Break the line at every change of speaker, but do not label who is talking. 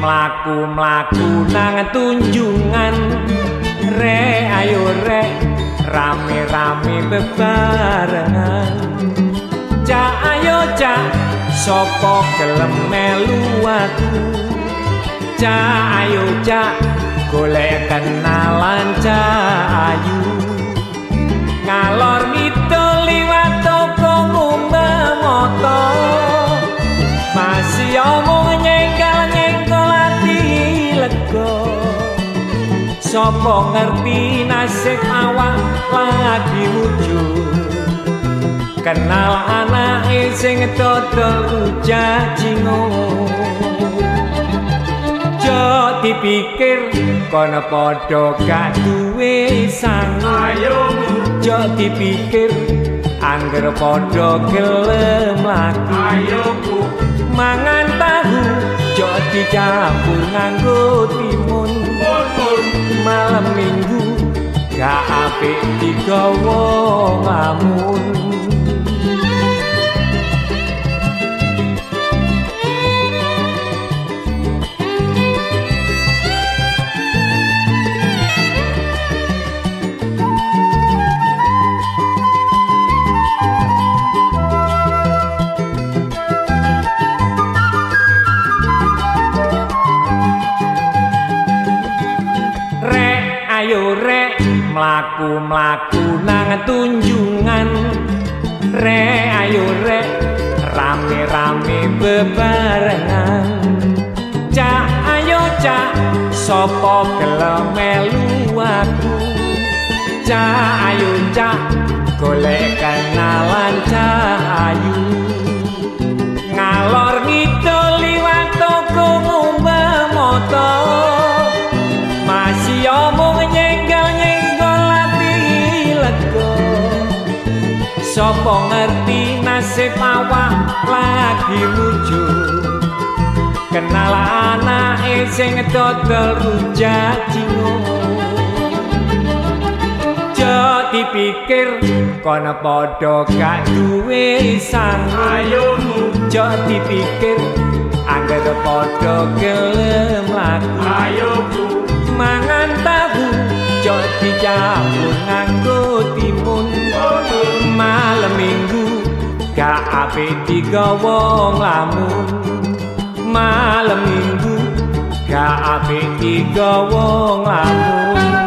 mlaku-mlaku nang tunjungan re ayo re rame-rame bebarengan. Ja ayo ja sapa gelem melu aku? Ja ayo ja golek kenalan ja ayu. Ngalor ngidul liwat toko ngumbe moto. Masih omong nyengkel nyengkel hati lego Sopo ngerti nasib awak lagi wujud? Kenal anak sing dodol ujajingo Jo dipikir kono podo gak duwe sang
Ayo.
Jo dipikir angger podo gelem lagi.
Ayo
mangan tahu jo dicampur nganggo timun malam minggu gak apik digawa ngamun mlaku-mlaku nang tunjungan. Rek ayo rek rame-rame bebarengan. Cak ayo cak sapa gelem melu aku? Cak ayo cak golek kenalan cak ayu. Ngalor ngidul liwat toko ngumbe moto masih omong Sopo ngerti nasib awak lagi lucu? Kenal anak sing dodol rujak jingo Jo dipikir kono podo gak duwe sang
Ayo
Jo dipikir angger podo gelem laku.
Ayo
mangan tahu jo dicampur nganggo apik digawa nglamun malam minggu gak apik digawa nglamun